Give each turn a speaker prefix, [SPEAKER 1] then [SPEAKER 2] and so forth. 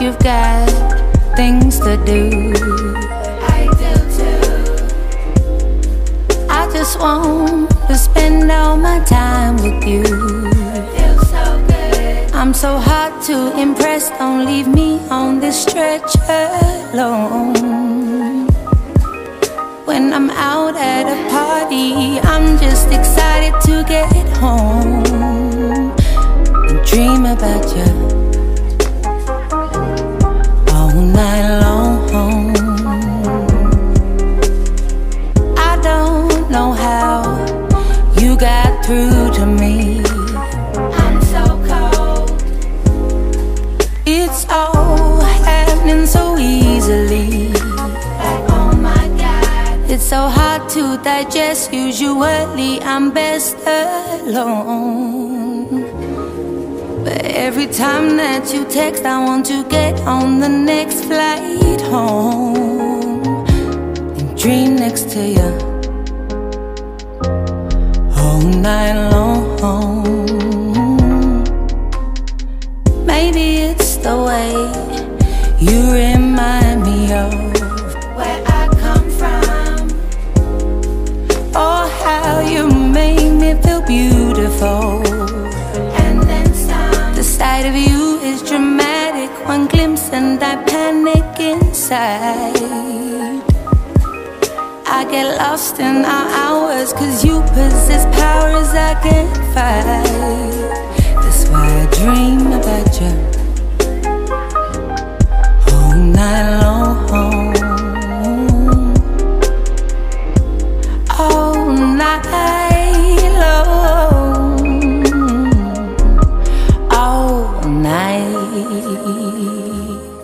[SPEAKER 1] you've got things to do.
[SPEAKER 2] I do too.
[SPEAKER 1] I just want to spend all my time with you.
[SPEAKER 2] Feels so good.
[SPEAKER 1] I'm so hard to impress, don't leave me on this stretch alone. When I'm out at a party, I'm just excited to digest. Usually, I'm best alone. But every time that you text, I want to get on the next flight home and dream next to you all night long. Maybe it's the way you remind me of
[SPEAKER 2] Where I
[SPEAKER 1] glimpse and I panic inside. I get lost in our hours, cause you possess powers I can't fight. That's why me.